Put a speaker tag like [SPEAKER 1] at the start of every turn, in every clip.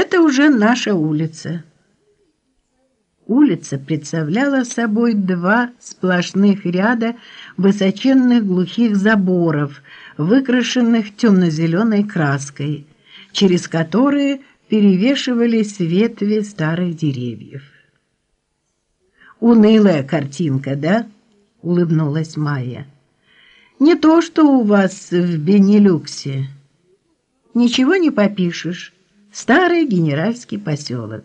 [SPEAKER 1] Это уже наша улица. Улица представляла собой два сплошных ряда высоченных глухих заборов, выкрашенных темно-зеленой краской, через которые перевешивались ветви старых деревьев. «Унылая картинка, да?» — улыбнулась Майя. «Не то, что у вас в Бенилюксе. Ничего не попишешь. Старый генеральский поселок.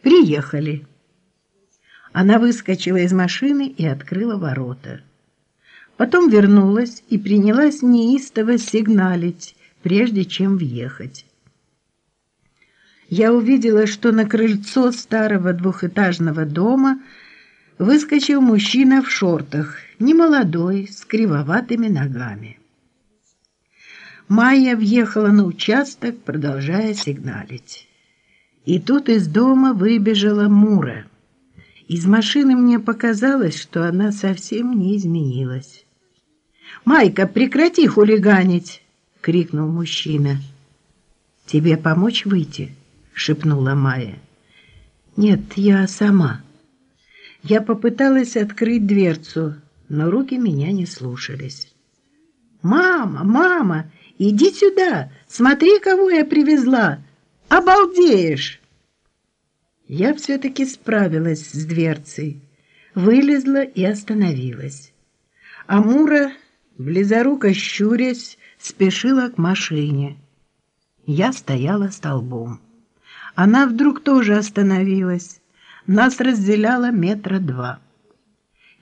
[SPEAKER 1] Приехали». Она выскочила из машины и открыла ворота. Потом вернулась и принялась неистово сигналить, прежде чем въехать. Я увидела, что на крыльцо старого двухэтажного дома выскочил мужчина в шортах, немолодой, с кривоватыми ногами. Майя въехала на участок, продолжая сигналить. И тут из дома выбежала Мура. Из машины мне показалось, что она совсем не изменилась. «Майка, прекрати хулиганить!» — крикнул мужчина. «Тебе помочь выйти?» — шепнула Майя. «Нет, я сама». Я попыталась открыть дверцу, но руки меня не слушались. «Мама, мама, иди сюда! Смотри, кого я привезла! Обалдеешь!» Я все-таки справилась с дверцей, вылезла и остановилась. Амура, близоруко щурясь, спешила к машине. Я стояла столбом. Она вдруг тоже остановилась. Нас разделяло метра два.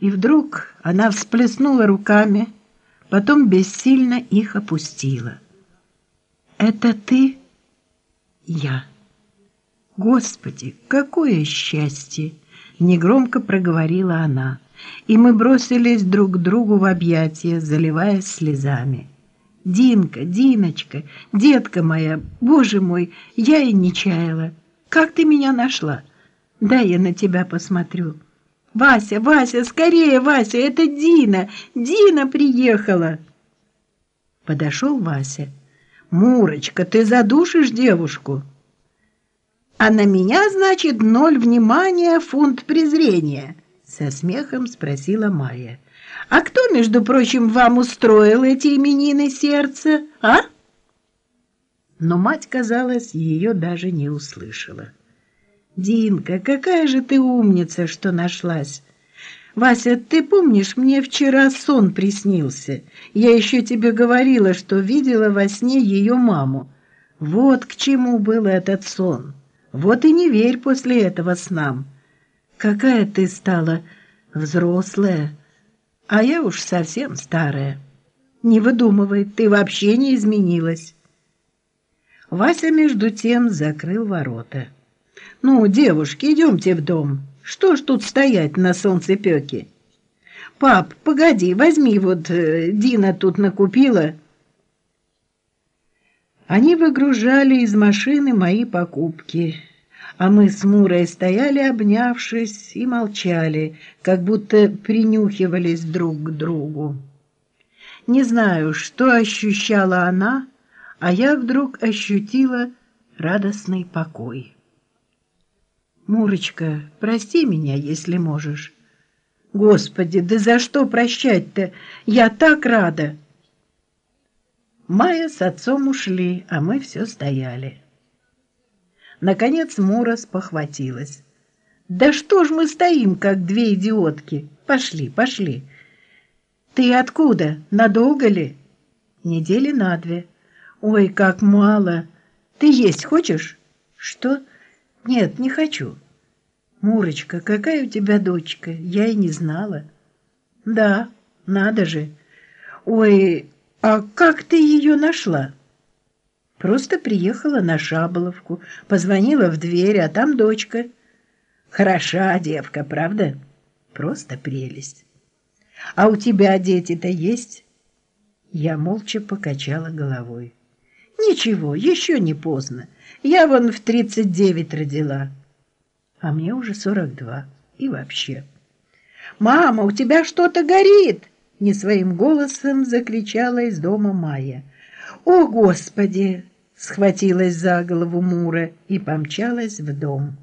[SPEAKER 1] И вдруг она всплеснула руками, потом бессильно их опустила. «Это ты?» «Я». «Господи, какое счастье!» — негромко проговорила она, и мы бросились друг к другу в объятия, заливаясь слезами. «Динка, Диночка, детка моя, боже мой, я и не чаяла. Как ты меня нашла? Дай я на тебя посмотрю». «Вася, Вася, скорее, Вася, это Дина! Дина приехала!» Подошел Вася. «Мурочка, ты задушишь девушку?» А на меня, значит, ноль внимания, фунт презрения, со смехом спросила Майя. А кто, между прочим, вам устроил эти именины сердца, а? Но мать, казалось, ее даже не услышала. «Динка, какая же ты умница, что нашлась! Вася, ты помнишь, мне вчера сон приснился. Я еще тебе говорила, что видела во сне ее маму. Вот к чему был этот сон». Вот и не верь после этого снам. Какая ты стала взрослая, а я уж совсем старая. Не выдумывай, ты вообще не изменилась. Вася между тем закрыл ворота. «Ну, девушки, идемте в дом. Что ж тут стоять на солнцепёке?» «Пап, погоди, возьми, вот э, Дина тут накупила». Они выгружали из машины мои покупки, а мы с Мурой стояли, обнявшись, и молчали, как будто принюхивались друг к другу. Не знаю, что ощущала она, а я вдруг ощутила радостный покой. «Мурочка, прости меня, если можешь». «Господи, да за что прощать-то? Я так рада!» Майя с отцом ушли, а мы все стояли. Наконец Мура спохватилась. «Да что ж мы стоим, как две идиотки? Пошли, пошли!» «Ты откуда? Надолго ли?» «Недели на две». «Ой, как мало! Ты есть хочешь?» «Что?» «Нет, не хочу». «Мурочка, какая у тебя дочка? Я и не знала». «Да, надо же. Ой, «А как ты ее нашла?» «Просто приехала на Шаболовку, позвонила в дверь, а там дочка». «Хороша девка, правда?» «Просто прелесть». «А у тебя дети-то есть?» Я молча покачала головой. «Ничего, еще не поздно. Я вон в тридцать девять родила, а мне уже сорок два. И вообще...» «Мама, у тебя что-то горит!» не своим голосом закричала из дома Майя. «О, Господи!» схватилась за голову Мура и помчалась в дом.